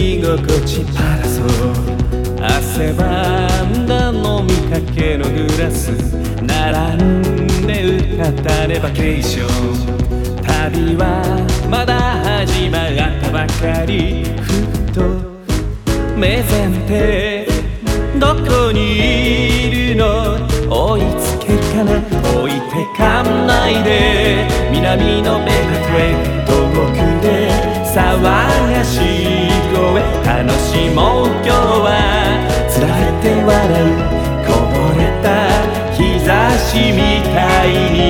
居心地パラソル汗ばんだ飲みかけのグラス。並んで歌ったねバケーション旅はまだ始まったばかりふっと目覚めてどこにいるの。追いつけるかな。置いてかないで。南のベガトレ遠くで騒い楽しもう今日はつられて笑うこぼれた日差しみたいに。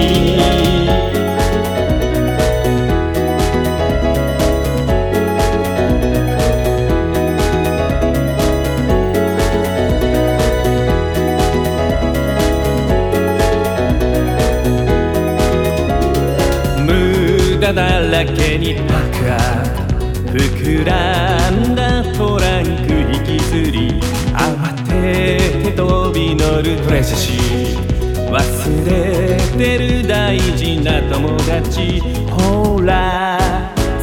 無駄だらけにパカ膨らんだトランク引きずり慌てて飛び乗るトレジャシー忘れてる大事な友達。ほら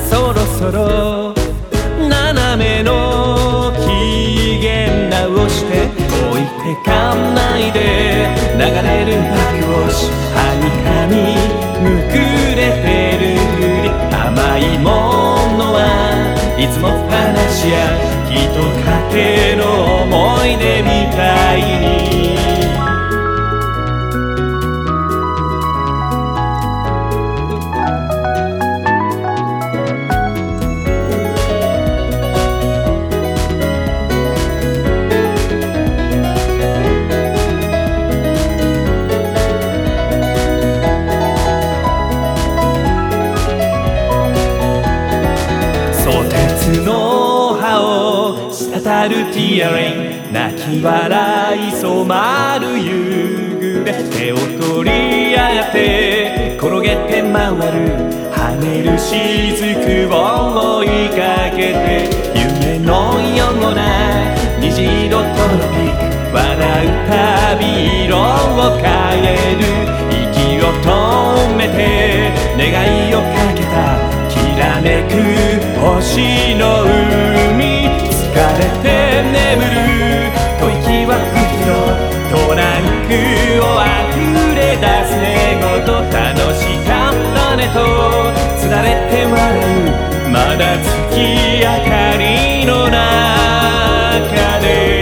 そろそろ斜めの機嫌直して置いてかんないで。流れるバックウォッシュはにかにむくれていつも話やきっとかけの思い出みたいに。を滴るティアレイン泣き笑い染まる夕暮れ手を取り合って転げて回る跳ねる雫を追いかけて夢のような虹色トロピック笑うたび色を変える息を止めて願いをかけたきらめく星て眠る。吐息は吹気のトランクを溢れ出す寝言楽しかったねとつられて笑うまだ月明かりの中で